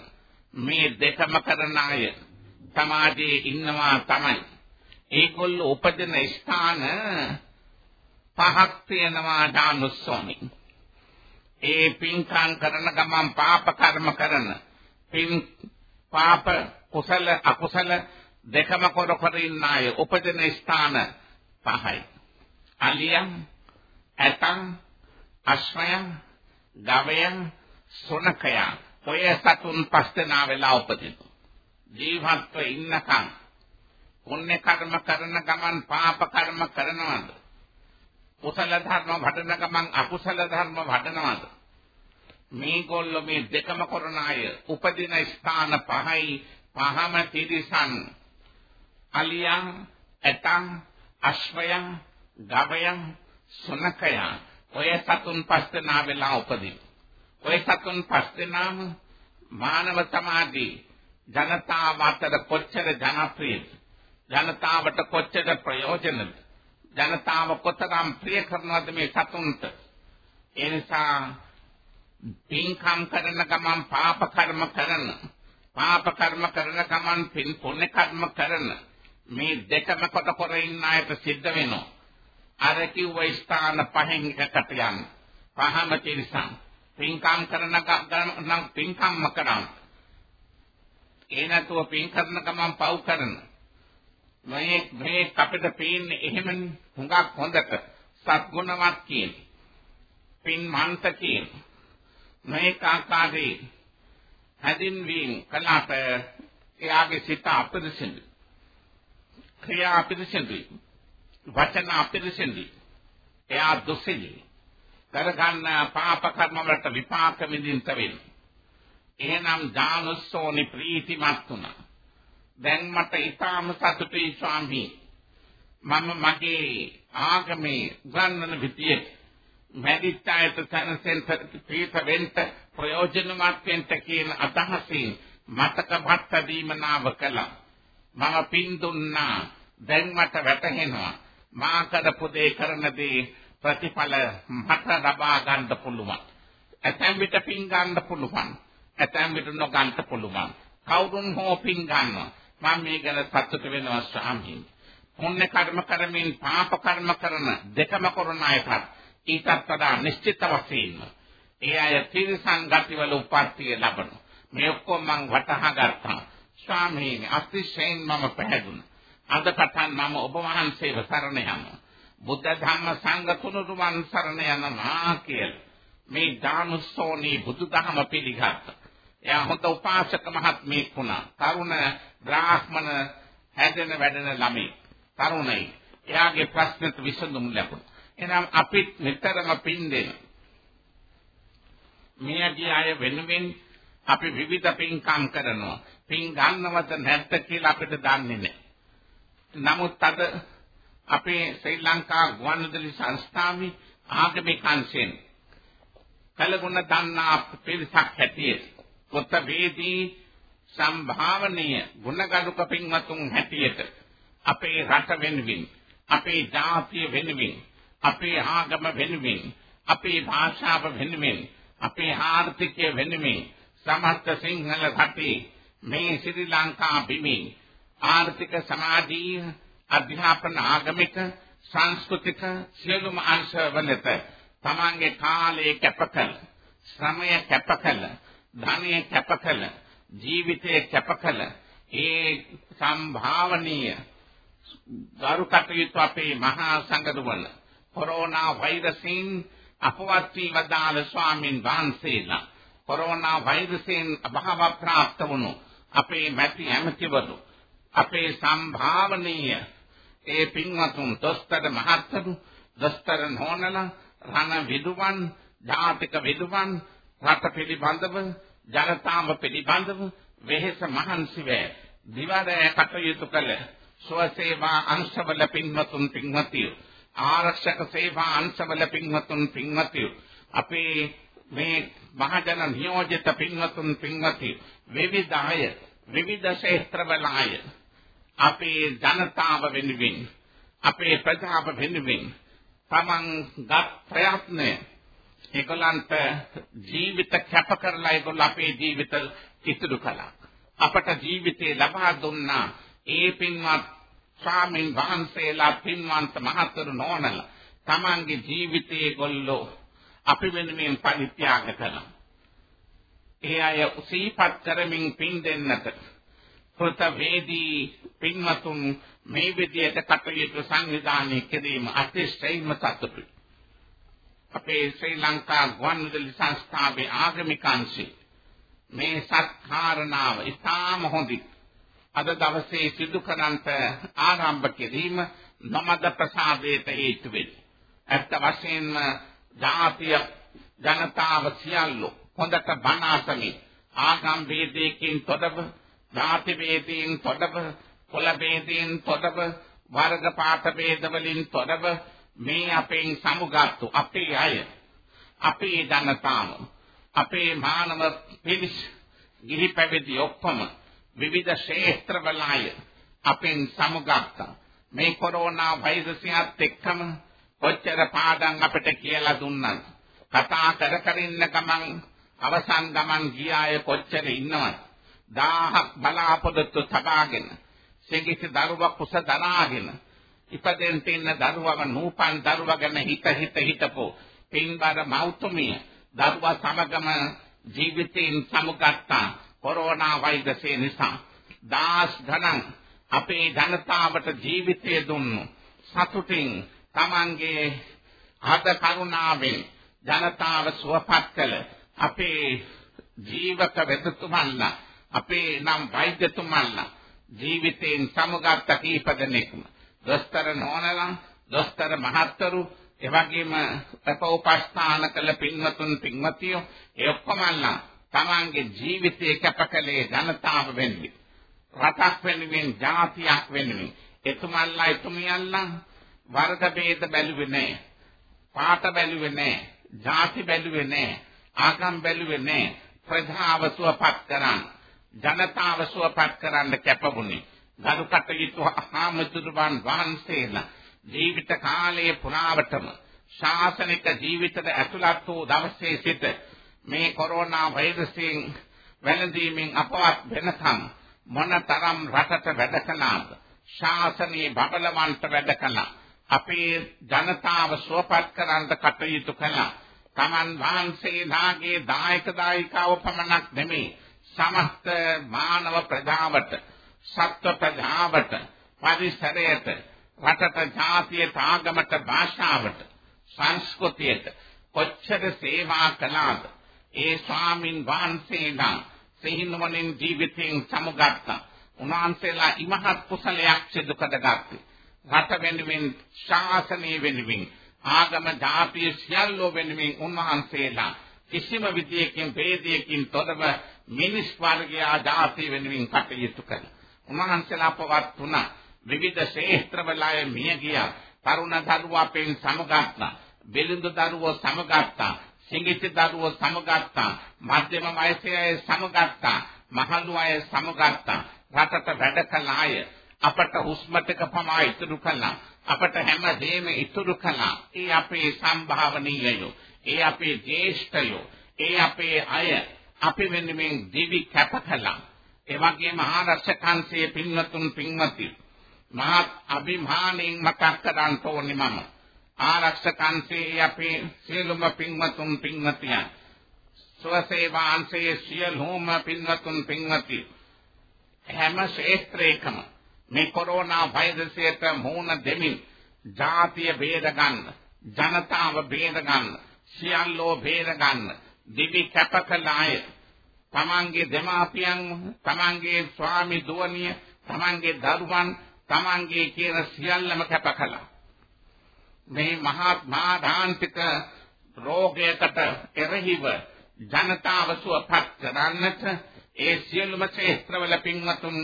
මේ දෙකම කරන අය සමාජයේ ඉන්නවා තමයි. ඒගොල්ලෝ උපදින ස්ථාන පහක් තියෙනවා දානුස්සෝනි. ඒ පින්කම් කරන ගමන් පාප කර්ම කරන පින් පාප කුසල අකුසල දෙකම කර කර ඉන්න අය උපදින ස්ථාන පහයි. අලියන් ඇතන් අශ්වයන් ගවයන් සොනකයන් ඔය සතුන් පස් දෙනා වෙලා උපදින. ජීවත්ව ඉන්නකම් පුණ්‍ය කර්ම කරන ගමන් පාප කර්ම කරනවද? කුසල ධර්ම වඩන ගමන් අකුසල ධර්ම වඩනවද? මේගොල්ලෝ මේ දෙකම කරන අය උපදින ස්ථාන පහයි. පහම තිරිසන්. අලියන් ඇතන් අශ්වයන් ගවයන් සුනකයන් ඔය සතුන් පස් දෙනා වෙලා උපදින. ඔය සතුන් පස් දෙනාම මානව සමාජී ජනතාව අතර කොච්චර ජනප්‍රියද? ජනතාවට කොච්චර ප්‍රයෝජනද? ජනතාව කොතරම් ප්‍රිය කරනවද මේ සතුන්ට? ඒ නිසා පින්කම් කරන ගමන් පාප කර්ම කරන පාප කර්ම කරන ගමන් පින් පුණ්‍ය කර්ම කරන මේ දෙකම කොට කර ඉන්න අයට සිද්ධ වෙනවා. අර කිව්ව ස්ථාන පහෙන් එකකට යන්න. පහම තිරසන්. පින්කම් කරන නම් පින්කම්ම කරන්න. ඒ නැතුව පින් කරන ගමන් පව් කරන. මේ මේ අපිට පේන්නේ එහෙම හුඟක් හොඳට සත්ගුණවත් කියන පින් මන්ත කියන මේ කාකාදී හැදින්වීම කලාප එයාගේ සිත අපිරිසිදු. ක්‍රියා අපිරිසිදු. වචන අපිරිසිදු. එයා දුසිලි කරගන්න පාප කර්ම වලට විපාක විඳින්න වෙන්නේ එහෙනම් දානසෝනි ප්‍රීතිමත් වුණා. දැන් මට ඊටාම සතුටුයි ස්වාමී. මම මගේ ආගමේ ගන්නන විදියට මෙදිටායත සනසෙන් ප්‍රීත වෙන්න ප්‍රයෝජනවත් වෙන්න කියන අදහසින් මතක භත්ත දීමනාව කළා. මම පින් දුන්නා. දැන් මට වැටහෙනවා. මා කරපු දේ කරන දේ ප්‍රතිඵල මට ලබා ගන්න පුළුවන්. ඇතැම් විට පින් ගන්න පුළුවන්. ඇතැම් විට නොගන්න පුළුවන්. කවුරුන් හෝ පින් ගන්නවා. මම මේ ගැන සතුට වෙනවා ස්වාමීන්. පුණ්‍ය කර්ම කරමින් පාප කර්ම කරන දෙකම කරන අයටත් ඊටත් වඩා නිශ්චිත වශයෙන්ම ඒ අය තිරසං ගතිවල උපත්තිය ලබන. මේ ඔක්කොම මම වටහා ගත්තා. ස්වාමීන් අතිශයින් මම පැහැදුනා. අද පටන් මම ඔබ වහන්සේව සරණ යනවා. බුද්ධ ධම්ම සංඝ තුනුරුවන් සරණ යනවා කියලා. මේ දානුස්සෝනි බුදුදහම පිළිගත්තා. එයා හොඳ උපාසක මහත්මයෙක් වුණා. තරුණ බ්‍රාහ්මණ හැදෙන වැඩෙන ළමයි. තරුණයි. එයාගේ ප්‍රශ්නෙට විසඳුම් ලැබුණා. එහෙනම් අපිත් නිතරම පින් දෙන්න. මෙයදී අය වෙනුවෙන් අපි විවිධ පින්කම් කරනවා. පින් ගන්නවද නැද්ද කියලා අපිට දන්නේ නැහැ. නමුත් අද අපේ ශ්‍රී ලංකා ගුවන්විදුලි සංස්ථාවේ ආගමික අංශයෙන් කලගුණ දන්නා පිරිසක් හැටියට පොත වේදී සම්භාවනීය ගුණගරුක පින්වතුන් හැටියට අපේ රට වෙනුවෙන් අපේ ජාතිය වෙනුවෙන් අපේ ආගම වෙනුවෙන් අපේ භාෂාව වෙනුවෙන් අපේ ආර්ථිකය වෙනුවෙන් සමස්ත සිංහල රටේ මේ ශ්‍රී ලංකා බිමේ ආර්ථික සමාජීය අධ්‍යාපන ආගමික සංස්කෘතික සියලුම අංශවලට තමන්ගේ කාලය කැපකල ශ්‍රමය කැපකල ධනය කැපකල ජීවිතය කැපකල ඒ සම්භාවනීය ගරු කටයුතු අපේ මහා සංගරුවන කොරෝනා වෛරසයෙන් අපවත් වී වදාළ ස්වාමින් වහන්සේලා කොරෝනා වෛරසයෙන් අභාව ප්‍රාප්ත වුණු අපේ මැති ඇමතිවරු අපේ සම්භාවනීය ඒ පින්වතුන් දොස්තර මහත්තරු දොස්තර නෝනලා රණ විදුවන් ජාතික විදුවන් රට පිළිබඳව ජනතාව පිළිබඳව වෙහෙස මහන්සි වේ දිවරය කටයුතු කළ ස්වසේවා අංශවල පින්වතුන් පින්වතියෝ ආරක්ෂක සේවා අංශවල පින්වතුන් පින්වතියෝ අපේ මේ මහජන නියෝජිත පින්වතුන් පින්වතියෝ විවිධ අය විවිධ ක්ෂේත්‍රවල අය අපේ ජනතාව වෙනුවෙන් අපේ ප්‍රජාව වෙනුවෙන් තමන් ගත් ප්‍රයත්නය ඒගොල්ලන්ට ජීවිත කැප කරලා ඒගොල්ලෝ අපේ ජීවිත ඉතුරු කළා. අපට ජීවිතේ ලබා දුන්නා ඒ පින්වත් ස්වාමීන් වහන්සේලා පින්වන්ත මහතුරු නෝනලා තමන්ගේ ජීවිතේ ඒගොල්ලෝ අපි වෙනුවෙන් පරිත්‍යාග කළා. ඒ අය උසීපත් කරමින් පින් දෙන්නට කෘතවේදී පින්වතුන් මේ විදියට කටයුතු සංවිධානය කිරීම අතිශයින්ම සතුටුයි. අපේ ශ්‍රී ලංකා ගුවන්විදුලි සංස්ථාවේ ආගමික අංශේ මේ සත්කාරණාව ඉතාම හොඳයි. අද දවසේ සිදු කරන්ට ආරම්භ කිරීම නමද ප්‍රසාදයට හේතු වෙයි. ඇත්ත වශයෙන්ම ජාතිය ජනතාව සියල්ලෝ හොඳට බණ අසමින් ආගම් වේදයකින් තොරව ජාති වේදයෙන් තොරව කුල වේදයෙන් තොරව වර්ග පාඨ වේද වලින් තොරව මේ අපෙන් සමුගත්තු අපේ අය අපේ ජනතාව අපේ මානව පිරිස් ගිහි පැවිදි ඔක්කොම විවිධ ක්ෂේත්‍රවල අය අපෙන් සමුගත්තා. මේ කොරෝනා වෛරසයත් එක්කම කොච්චර පාඩම් අපිට කියලා දුන්නත් කතා කර කර ඉන්න ගමන් අවසන් ගමන් ගියාය කොච්චර ඉන්නවද? 1000ක් බලාපොරොත්තු සබාගෙන සිඟිසි දරුවා කුස දනාගෙන ඉපදෙන් තින්න දරුවව නූපන් දරුවා ගැන හිත හිත හිතපෝ පින්බර මෞතුමිය දරුවා සමගම ජීවිතයෙන් සමුගත්තා කොරෝනා වෛරසය නිසා. දාස් ගණන් අපේ ජනතාවට ජීවිතය දුන්නු. සතුටින් Tamanගේ හද කරුණාවෙන් ජනතාව සුවපත් කළ අපේ ජීවක වෙදතුමන්ලා අපේ නම් වෛද්‍යතුමන්ලා ජීවිතයෙන් සමුගත්ත කීප දෙනෙක්ම දොස්තර නෝනලා දොස්තර මහත්තරු එවැගේම උපස්ථාන කළ පින්වතුන් පින්වතියෝ ඒ ඔක්කොමලා තමන්ගේ ජීවිතය කැපකලේ ජනතාව වෙනුවෙන්. රටක් වෙනුවෙන් ජාතියක් වෙනුවෙන්. එතුමන්ලා එතුමියන්ලා වර්ග ભેද බැලුවේ නැහැ. පාට බැලුවේ නැහැ. ජාති බැලුවේ නැහැ. ආගම් බැලුවේ නැහැ. ප්‍රජාව සුවපත් කරන් ජනතාව සුවපත් කරන්න කැපවුණේ ගරු කටයුතු ආමතුරුවන් වහන්සේලා ජීවිත කාලයේ පුරාවටම ශාසනික ජීවිතයට ඇතුළත් වූ දවසේ සිට මේ කොරෝනා වෛරසයෙන් වැළඳීමෙන් අපවත් වෙනකම් මොනතරම් රටට වැඩ කළාද? ශාසනයේ බබලවන්ට වැඩ කළා. අපේ ජනතාව සුවපත් කරන්න කටයුතු කළා. තමන් වහන්සේලාගේ දායක දායිකාව පමණක් නෙමෙයි සමස්ත මානව ප්‍රජාවට සත්ව ප්‍රජාවට පරිසරයට රටට ජාතියට ආගමට භාෂාවට සංස්කෘතියට කොච්චර සේවා කළාද? ඒ ස්වාමින් වහන්සේලා සිහිනුවණින් ජීවිතයෙන් සමුගත්තා. උන්වහන්සේලා ඉමහත් කුසලයක් සිදු කරගත්තේ. රට වෙනුවෙන් ශාසනය වෙනුවෙන් ආගම ජාතිය සියල්ලෝ වෙනුවෙන් උන්වහන්සේලා කිසිම විදියකින් ભેදයකින් තොරව මිනිස් වර්ගයා ජාතිය වෙනුවෙන් කටයුතු කළා. උන්වහන්සේලා පවත් තුනා විවිධ ශේත්‍රවල අය මිය ගියා. තරුණ දරුවා අපෙන් සමගත්තා. බෙලිඳු දරුවෝ සමගත්තා. සිඟිති දරුවෝ සමගත්තා. මධ්‍යම වයසේ අය සමගත්තා. මහලු අය සමගත්තා. රටට වැඩ කළ අය අපට හුස්ම ටික පමා ඉතුරු කළා. අපට හැම දෙයක්ම ඉතුරු කළා. ඒ අපේ සම්භාවනීයයෝ. ඒ අපේ ජේෂ්ඨයෝ. ඒ අපේ අය අපි වෙනුවෙන් දිවි කැප කළා. ඒ වගේම ආරක්ෂකංශයේ පින්වතුන් පින්වතියෝ මහත් අභිමාණයෙන් මතක් කරන්න ඕනේ මම. ආරක්ෂකංශයේ අපේ සියලුම පින්වතුන් පින්වතියන්. ස්වසේවාංශයේ සියලුම පින්වතුන් පින්වති හැම ක්ෂේත්‍රයකම මේ කොරෝනා වෛරසයට මුහුණ දෙමින් ජාතිය බේද ගන්න, ජනතාව බේද ගන්න, සියල්ලෝ බේද ගන්න, දිවි කැපකලාය තමන්ගේ දෙමාපියන් තමන්ගේ ස්වාමි දුවනිය තමන්ගේ දරුවන් තමන්ගේ කියන සියල්ලම කැප කළා. මේ මහා මාධාන්තික රෝගයකට එරෙහිව ජනතාව සුවපත් කරන්නට ඒ සියලුම ක්ෂේත්‍රවල පින්වතුන්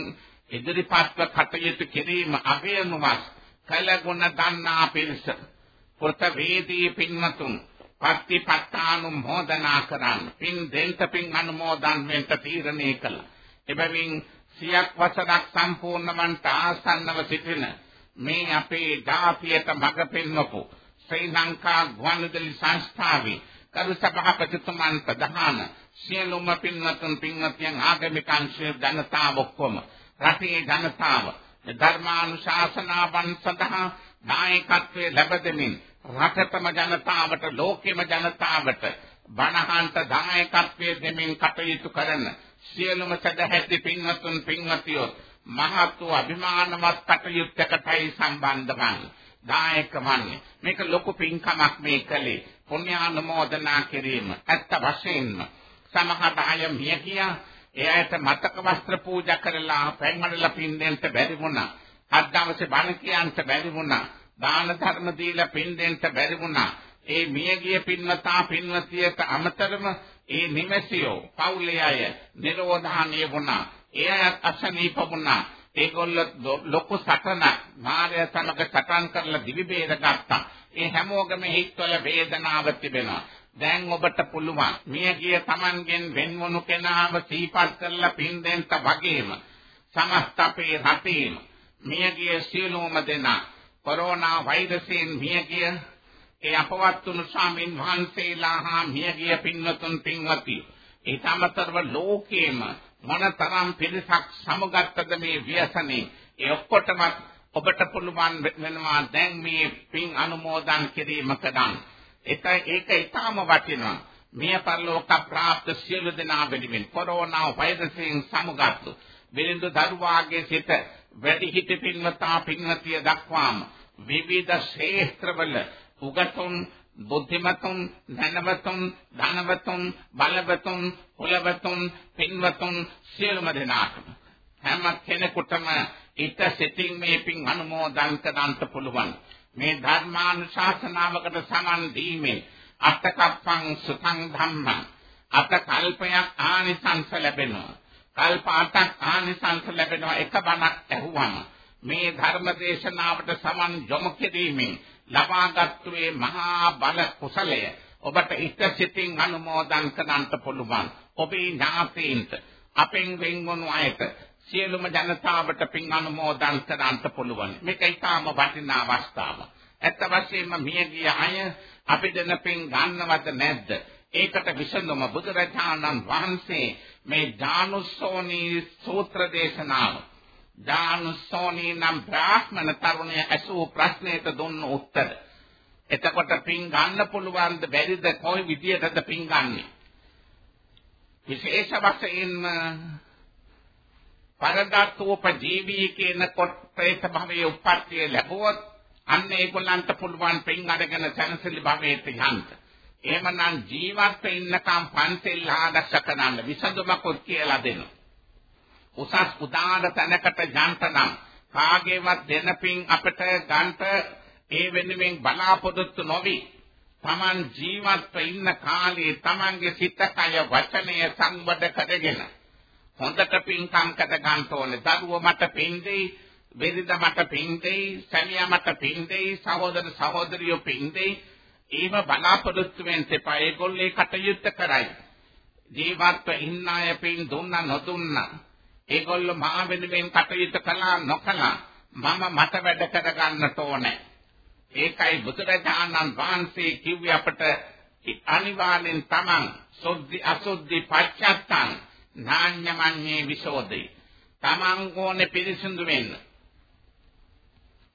ඉදිරිපත්ව කටයුතු කිරීම අගයනුමස් කලගුණ දන්නා පිරිස. පොත වේදී පින්වතුන් පත්තිපත්තානුමෝදනා කරන්න. පින් දෙන්ත පින් අනුමෝදන් වෙන්න තීරණය කළා. එබැවින් සියක් වසරක් සම්පූර්ණ වන්ට ආසන්නව සිටින මේ අපේ ජාතියට මඟ පෙන්වපු ශ්‍රී ලංකා ගුවන්විදුලි සංස්ථාවේ කරු සභාපතිතුමන් ප්‍රධාන සියලුම පින්වත්තුන් පින්වත්යන් ආගමික අංශයේ ජනතාව ඔක්කොම රටේ ජනතාව ධර්මානුශාසනාවන් සඳහා නායකත්වයේ ලැබෙමින් රටතම ජනතාවට ලෝකෙම ජනතාවට බණහන්ත දායකත්වයේ දෙමින් කටයුතු කරන සියලුම සදැහැති පින්වත්තුන් පින්වතියෝ මහත් වූ අභිමානවත් කටයුත්තකටයි සම්බන්ධ වන්නේ දායක වන්නේ. මේක ලොකු පින්කමක් මේ කලේ. පුණ්‍යානුමෝදනා කිරීම. ඇත්ත වශයෙන්ම සමහර අය මිය ගියා. එයාට මතක වස්ත්‍ර පූජා කරලා පැන්වලලා පින් දෙන්න බැරි වුණා. අත් දවසේ බණ කියන්න බැරි වුණා. දාන ධර්ම දීලා පින් දෙන්න බැරි වුණා ඒ මියගිය පින්වතා පින්වතියට අමතරව ඒ නිමසියෝ පවුලේ අය නිරෝධානිය වුණා එයාත් අසනීප වුණා ඒගොල්ල ලොකු සටනක් මාර්ය සමග සටන් කරලා දිවි බේර ගත්තා. ඒ හැමෝගම හිතවල වේදනාව තිබෙනවා. දැන් ඔබට පුළුවන් මියගිය Tamanගෙන් වෙන්වුණු කෙනාව සීපත් කරලා පින් දෙන්න වගේම සමස්ත අපේ රටේම මියගිය සියලුම දෙනා කොරෝනා වෛරසයෙන් මියගිය ඒ අපවත් වුණු ස්වාමීන් වහන්සේලා හා මියගිය පින්වතුන් පින්වති ඒ තමතරව ලෝකේම මොනතරම් පිරිසක් සමගත්තද මේ ව්‍යසනේ ඒ ඔක්කොටම ඔබට පුළුවන් වෙනවා දැන් මේ පින් අනුමෝදන් කිරීම කරන්න. ඒක ඒක ඊටම වටිනවා. මිය පරලෝක ප්‍රාප්ත සියලු දෙනා වෙනුවෙන් කොරෝනා වෛරසයෙන් සමගත්තු බිරිඳු දරුවාගේ සිට වැඩි හිටි පින්වතා පින්වතිය දක්වාම විවිධ ක්ෂේත්‍රවල උගතුන් බුද්ධිමතුන් ධනවතුන් ධනවතුන් බලවතුන් කුලවතුන් පින්වතුන් සියලුම දෙනාටම හැම කෙනෙකුටම ඊට සිතින් මේ පින් අනුමෝදන් කරන්නට පුළුවන්. මේ ධර්මානුශාසනාවකට සමන් දීමෙන් අත්තකප්පං සුතං ධම්මං. අත කල්පයක් ආනිසංස ලැබෙනවා. කල්ප අටක් ආනිසංස ලැබෙනවා එක බණක් ඇහුවම. මේ ධර්ම දේශනාවට සමන් යොමු කිරීමෙන් ලබාගත්තුවේ මහා බල කුසලය. ඔබට ඉෂ්ට සිතින් අනුමෝදන් කරන්නට පුළුවන්. ඔබේ ඥාතීන්ට අපෙන් වෙන්වනු අයට සියලුම ජනතාවට පින් අනුමෝදන් කරන්නට පුළුවන්. මේක ඊටාම වටිනා අවස්ථාවක්. ඇත්ත වශයෙන්ම මියගිය අය අපි දෙන පින් ගන්නවද නැද්ද? ඒකට විසඳුම බුදුරජාණන් වහන්සේ මේ ඥානුස්සෝනී සූත්‍ර දේශනාව දානුස්සෝනී නම් බ්‍රාහ්මණ තරුණය ඇසූ ප්‍රශ්නයට දුන්න උත්තර. එතකොට පින් ගන්න පුළුවන්ද බැරිද කොයි විදියටද පින් ගන්නෙ? විශේෂ වශයෙන් පරදත්තෝපජීවී කියන කොට්ටේත භවයේ උප්පත්තිය ලැබුවොත් අන්න ඒගොල්ලන්ට පුළුවන් පින් අරගෙන සැනසෙලි භවයට යන්න. එහෙමනම් ජීවත් වෙන්නකම් පන්සල් ආදර්ශ කරන්න විසඳුමක් කියලා දෙනවා. උසස් උදාන තැනකට යන්ත නම් කාගේවත් දෙන පින් අපිට ගන්නට ඒ වෙනුවෙන් බලාපොරොත්තු නොවි. Taman ජීවත්ව ඉන්න කාලේ Tamanගේ සිත කය වචනය සංවද කරගෙන හොඳට පින්කම් කර ගන්න ඕනේ. දරුවෝ මට පින් දෙයි වෙරිද මට පින් දෙයි සැමියා මට පින් දෙයි සහෝදර සහෝදරියෝ පින් දෙයි. ඒව බලාපොරොත්තු වෙන්න එපා ඒගොල්ලේ කටයුත්ත කරයි ජීවත්ව ඉන්න අය පින් දුන්නා නොදුන්නා ඒගොල්ලෝ මා වෙනුවෙන් කටයුතු කළා නොකළා මම මට වැඩ කර ගන්නට ඕනේ. ඒකයි බුදුරජාණන් වහන්සේ කිව්වේ අපට අනිවාර්යෙන් තමන් සොද්දි අසොද්දි පච්චත්තං නාඤ්ඤමඤ්ඤේ විසෝදේ. තමන් ඕනේ පිරිසිදු වෙන්න.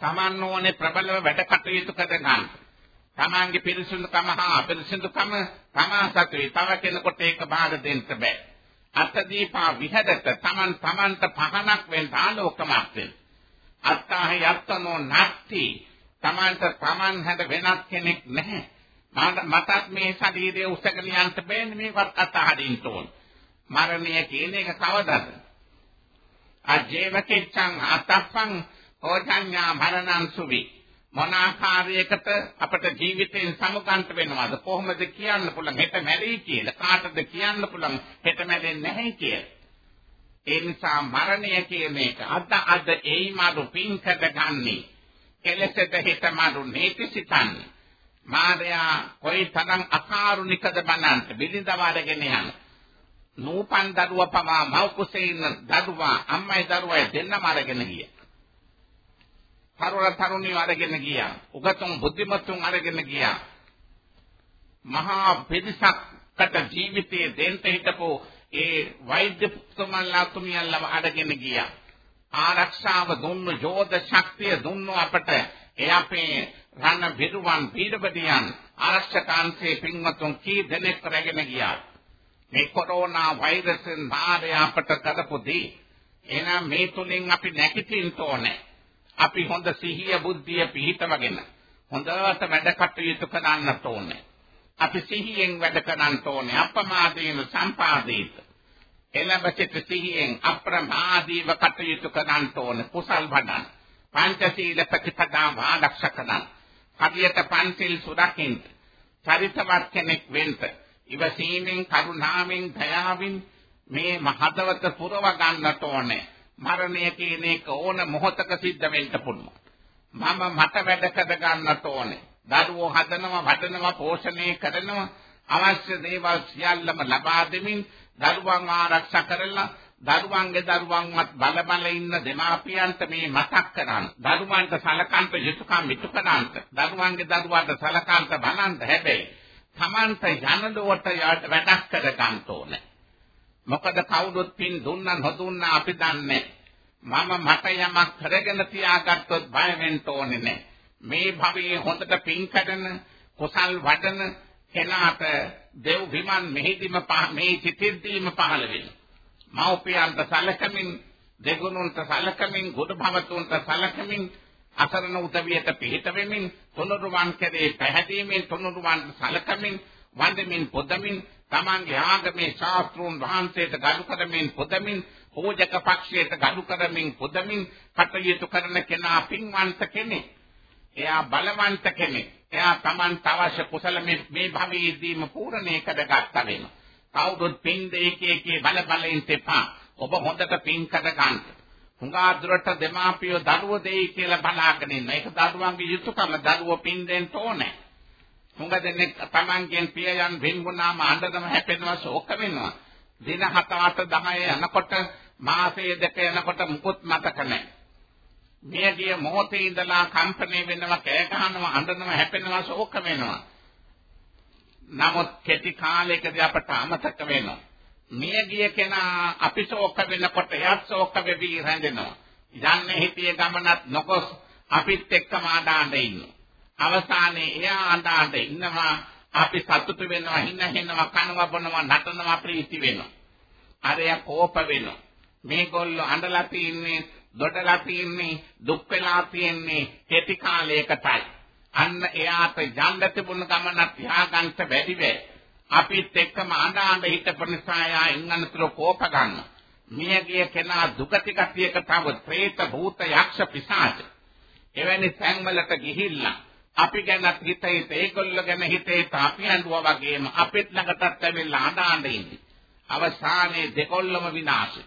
තමන් ඕනේ ප්‍රබලව වැඩ කටයුතු කර ගන්න. තමන්ගේ පිරිසිදුකම හා අපිරිසිදුකම තමා සතුයි. තව කෙනෙකුට ඒක බාර දෙන්න බෑ. අත්දීපා විහෙදට තමන් තමන්ට පහනක් වෙන්න ආලෝකමත් වෙන්න. අත්තාහි යත්තනෝ නැත්ති තමන්ට තමන් හැද වෙනත් කෙනෙක් නැහැ. මටත් මේ ශරීරය උසගෙන යන්න බෑනේ මේවත් අතහරින්න ඕන. මරණය කියන එක කවදද? අජේවකෙච්ඡං අතප්පං හෝජඤ්ඤා මරණං සුවි මොන ආකාරයකට අපට ජීවිතයෙන් සමුගන්ත වෙනවද? කොහොමද කියන්න පුළුවන්? හෙට මැරෙයි කියලා. කාටද කියන්න පුළුවන්? හෙට මැරෙන්නේ නැහැ කියලා. ඒ නිසා මරණය කියන එක අද අද එයි මාරු පින්කද ගන්නේ. කෙලෙසට හිත මාරු නීති සිතන්නේ. මාර්යා කොයි තරම් අකාරුණිකද බනන්ත බිලිඳවාරගෙන යන. නූපන් දරුවා පවා මව් කුසේ ඉන්න දරුවා අම්මයි දරුවයි දෙන්නම අරගෙන ගියා. තරුණ තරුණිය අරගෙන ගියා. උගතුන් බුද්ධිමත්තුන් අරගෙන ගියා. මහා පිරිසක්කට ජීවිතයේ දෙන්න හිටපු ඒ වෛද්‍ය තුමන්ලා තුමියන්ලව අරගෙන ගියා. ආරක්ෂාව දුන්නු යෝධ ශක්තිය දුන්නු අපට ඒ අපේ රණ විරුවන් පීඩබදියන් ආරක්ෂකාංශයේ පින්වතුන් කී දෙනෙක් රැගෙන ගියා. මේ කොරෝනා වෛරසෙන් මාරය අපට කරපු දී එහෙනම් මේ තුලින් අපි නැගිටින්න ඕනේ. අපි හොඳ සිහිය බුද්ධිය පිහිටවගෙන හොඳට වැඩ කටයුතු කරන්නට ඕනේ. අපි සිහියෙන් වැඩ කරන්න ඕනේ. අපමාදීන සම්පාදීත. එළඹ සිට සිහියෙන් අප්‍රමාදීව කටයුතු කරන්න ඕනේ. කුසල් වඩන්න. පංචශීල ප්‍රතිපදා වාදක්ෂ කරන්න. හරියට පන්සිල් සුරකින්න. චරිතවත් කෙනෙක් වෙන්න. ඉවසීමෙන් කරුණාවෙන් දයාවෙන් මේ මහදවත පුරව ගන්නට ඕනේ. මරණය කියන එක ඕන මොහොතක සිද්ධ වෙන්න පුළුවන්. මම මට වැඩ කර ගන්නට ඕනේ. දරුවෝ හදනවා, වඩනවා, පෝෂණය කරනවා, අවශ්‍ය දේවල් සියල්ලම ලබා දෙමින් දරුවන් ආරක්ෂා කරලා දරුවන්ගේ දරුවන්වත් බල බල ඉන්න දෙමාපියන්ට මේ මතක් කරන්න. දරුවන්ට සලකන්ට යුතුයකම් ඉටු කරන්න. දරුවන්ගේ දරුවාට සලකන්ට බලන්න හැබැයි Tamanta යනදොට වැඩක් කර ගන්න ඕනේ. මොකද කවුරුත් පින් දුන්නා නොදුන්නා අපි දන්නේ මම මට යමක් කරගෙන තියාගත්තොත් බය වෙන්න ඕනේ නැහැ. මේ භවයේ හොඳට පින් කරන කුසල් වඩන කෙනාට දෙව් විමන් මෙහිදීම මේ චිතිද්දීම පහළ වෙනවා. මෞපියන්ට සලකමින් දෙගුණුන්ට සලකමින් ගුණ භවතුන්ට සලකමින් අසරණ උදවියට පිහිට වෙමින් තුනුරුවන් කෙරේ පැහැදීමෙන් තුනුරුවන් සලකමින් වන්දමින් පොදමින් තමන්ගේ ආගමේ ශාස්ත්‍රෝන් වහන්සේට ගරු කරමින් පොදමින් පූජක පක්ෂයට ගරු කරමින් පොදමින් කටයුතු කරන කෙනා පින්වන්ත කෙනෙක්. එයා බලවන්ත කෙනෙක්. එයා තමන්ට අවශ්‍ය කුසල මේ භවයේදීම පූර්ණේ කරගත්ත වෙනවා. කවුරුත් පින් දෙකේ බල බලෙන් තෙපා. ඔබ හොඳට පින් කර ගන්න. හුඟා දුරට දෙමාපියෝ දරුවෝ දෙයි කියලා බලාගෙන ඉන්න. ඒක දරුවන්ගේ යුතුයකම දරුවෝ පින් දෙන්න ඕනේ. හුඟ දෙනෙක් තමන්ගෙන් පියයන් වෙන්ගුණාම අඬනම හැපෙනවා ශෝක වෙනවා. දින 7 8 10 යනකොට මාසයේ දෙක යනකොට මුකුත් මතක නැහැ. මියගිය මොහොතේ ඉඳලා කම්පණය වෙනවා කෑ ගහනවා අඬනවා හැපෙනවා ශෝක වෙනවා. නමුත් කෙටි කාලයකදී අපට අමතක වෙනවා. මියගිය කෙනා අපි ශෝක වෙනකොට එයත් ශෝක වෙවි රැඳෙනවා. යන්නේ හිතිය ගමනත් නොකොස් අපිත් එක්කම ආඩාන්න ඉන්නවා. අවසානයේ එයා අඬාට ඉන්නවා අපි සතුටු වෙනවා හින හෙනවා කනවා බොනවා නටනවා ප්‍රීති වෙනවා. අරය කෝප වෙනවා. මේගොල්ලෝ අඬලා තින්නේ දොඩලා තින්නේ දුක් වෙලා තින්නේ කෙටි කාලයකටයි. අන්න එයාට යන්න තිබුණ ගමනක් ත්‍යාගන්ත බැරි වේ අපිත් එක්කම අඬාඬ හිටපු නිසා යා ඉන්නතුරු කෝප ගන්න මියගිය කෙනා දුගති ගතියක තව പ്രേත භූත යක්ෂ පිසාච. එවැනි තැන්වලට ගිහිල්ලා අපි ගැනත් හිතේ ඒගොල්ලෝ ගැන හිතේ අපි අඬුවා වගේම අපිත් ළඟටත් ඇවිල්ලා අඬාඬ ඉන්නේ. අවසානයේ දෙකොල්ලම විනාශයි.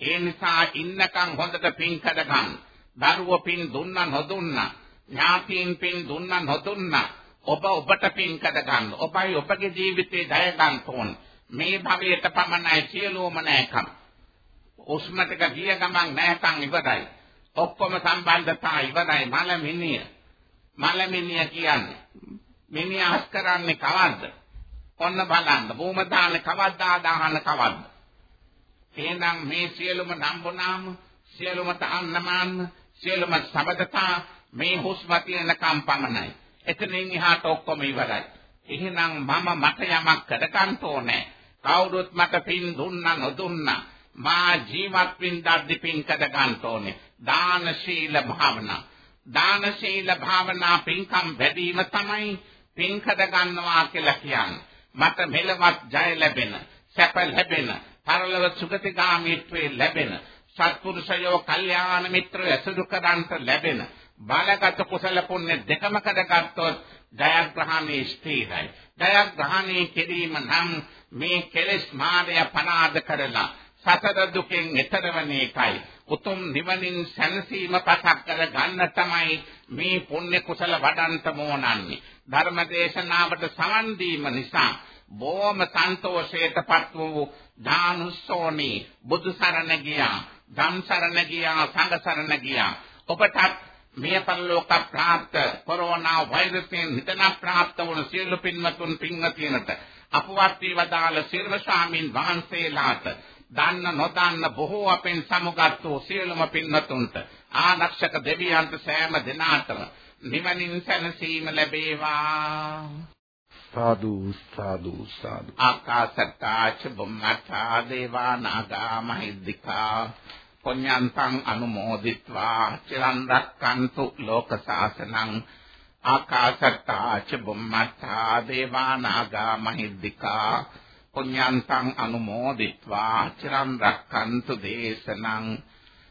ඒ නිසා ඉන්නකම් හොඳට පින් කඩ ගන්න. දරුවෝ පින් දුන්නා නොදුන්නා. ඥාතීන් පින් දුන්නා නොදුන්නා. ඔබ ඔබට පින් කඩ ගන්න. ඔබයි ඔබගේ ජීවිතේ ජය ගන්න ඕන. මේ භවයට පමණයි සියලුම නැකම්. උස්මතක ගිය ගමන් නැකම් ඉවරයි. ඔක්කොම සම්බන්ධතා ඉවරයි මල මිනිය. මලමිනිය කියන්නේ. මිනිහ අස් කරන්නේ කවද්ද? ඔන්න බලන්න. බොම දාන කවද්ද ආදාහන කවද්ද? එහෙනම් මේ සියලුම නම්බුනාම සියලුම තන්නමාන සියලුම සබදතා මේ හුස්ම තියෙනකම් පමණයි. එතනින් එහාට ඔක්කොම ඉවරයි. එහෙනම් මම මට යමක් කරගන්න ඕනේ. කවුරුත් මට පින් දුන්නා නොදුන්නා මා ජීවත් වෙන්න දද්දි පින් කර ගන්න ඕනේ. දාන ශීල භාවනා දාන ශීල භාවනා පින්කම් වැඩිම තමයි පින්කඩ ගන්නවා කියලා කියන්නේ. මට මෙලවත් ජය ලැබෙන, සැප ලැබෙන, පරලොව සුගතිගාමීත්වයේ ලැබෙන සත්පුරුෂයෝ කල්යාණ මිත්‍රයෝ ඇසුරු කරන්ට ලැබෙන බාලගත කුසල පුණ්‍ය දෙකම කඩගත්තොත් ජයග්‍රහණේ ස්ථිරයි. ජයග්‍රහණේ කිරීම නම් මේ කෙලෙස් මාය පනාද කරලා සතර දුකෙන් එතර වන එකයි. උතුම් නිවනින් සැනසීම පසක් කර ගන්න තමයි මේ පුණ්‍ය කුසල වඩන්ත මොනන්නේ. ධර්ම දේශනාවට සමන් දීම නිසා බොහොම සන්තෝෂයටපත් වූ දානුස්සෝනි බුදු සරණ ගියා ධම් සරණ ගියා සංඝ සරණ ගියා ඔබටත් මිය පරලෝක ප්‍රාප්ත කොරෝනා වෛරසයෙන් හිතන ප්‍රාප්ත වුණු සියලු පින්වතුන් පින්වතියනට අපවත් වී වදාළ සිර්ව ස්වාමීන් වහන්සේලාට දන්න නොදන්න බොහෝ අපෙන් සමුගත් වූ සියලුම පින්නතුන්ට ආරක්ෂක දෙවියන්ට සෑම දිනාටම නිවනින් සැනසීම ලැබේවා. සාදු සාදු සාදු. ආකාශත්තාච බුම්මත්තා දේවා නාගා මහිද්దికා පුඤ්ඤන්තං අනුමෝදිත්වා චිරන් රැක්කන්තු ලෝක සාසනං. ආකාශත්තාච බුම්මත්තා දේවා නාගා මහිද්దికා පුඤ්ඤාන්තං අනුමෝදිत्वा චිරම් රක්칸තු දේශනං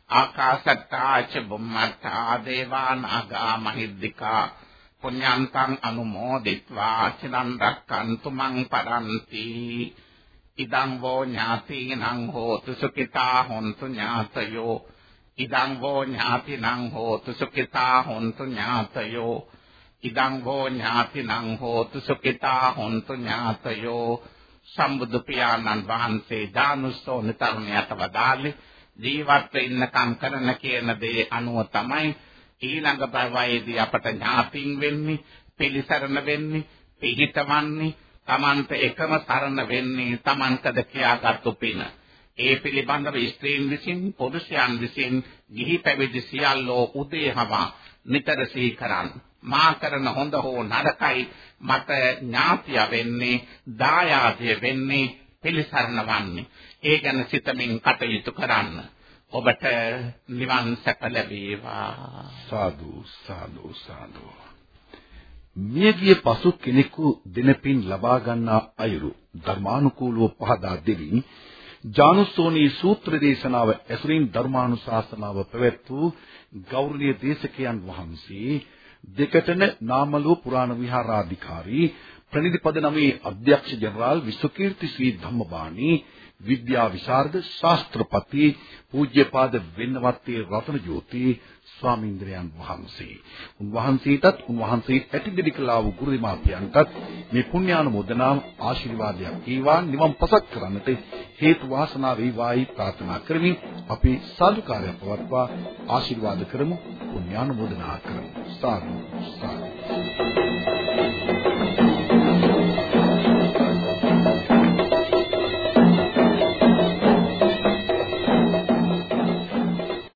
ආකාශත්තා ච බුම්මත්තා දේවා නාග මහිද්దికා පුඤ්ඤාන්තං අනුමෝදිत्वा චිරම් රක්칸තු මං පරන්ති ඉදං වෝ ඥාතිනං හෝතු සුඛිතා හොන්තු ඥාතයෝ ඉදං වෝ ඥාතිනං හෝතු සුඛිතා හොන්තු ඥාතයෝ ඉදං වෝ ඥාතිනං හෝතු සුඛිතා හොන්තු ඥාතයෝ සම්බුදු පියාණන් වහන්සේ දානුස්සෝ නිතරණයට වදාළේ. ජීවත් වෙන්නකම් කරන කියන දේ අනුව තමයි ඊළඟ භවයේදී අපට ඥාතින් වෙන්නේ පිළිසරණ වෙන්නේ පිහිටවන්නේ Tamanta එකම සරණ වෙන්නේ Tamanකද කියාගත්තු පින. ඒ පිළිබඳව ස්ත්‍රීන් විසින් පුරුෂයන් විසින් ගිහි පැවිදි සියල්ලෝ උදේහම නිතර සිහි කරන් මා කරන හොඳ හෝ නරකයි මට ඥාතිය වෙන්නේ දායාදය වෙන්නේ පිළිසරණ වන්නේ ඒ ගැන සිතමින් කටයුතු කරන්න. ඔබට නිවන් සැප ලැබේවා. සාදු සාදු සාදු. මියගිය පසු කෙනෙකු දිනපින් ලබා ගන්නා අයුරු ධර්මානුකූලව පහදා දෙමින් ජානුස්සෝනී සූත්‍ර දේශනාව ඇසුරින් ධර්මානුශාසනාව පැවැත් වූ ගෞරවනීය දේශකයන් වහන්සේ දෙකටන නාමලුව පුරාණ විහාරාධිකාරී ප්‍රනිධිපද නමේ අධ්‍යක්ෂ ජනරාල් විශ්වකීර්ති ශ්‍රී ධම්මබාණී විද්‍යා විශාරද ශාස්ත්‍රපති පූජ්‍යපාද වෙන්නවත්තේ රතනජෝති ස්වාමීන්ද්‍රයන් වහන්සේ. උන්වහන්සේටත් උන්වහන්සේ ඇතිදිලි කළා වූ ගුරු දෙමාපියන්ටත් මේ පුණ්‍යානුමෝදනා ආශිර්වාදයක් වේවා නිවන් පසක් කරන්නට හේතු වාසනා වේවායි ප්‍රාර්ථනා කරමින් අපි සාදුකාරය පවත්වා ආශිර්වාද කරමු පුණ්‍යානුමෝදනා කරමු. සාදු සාදු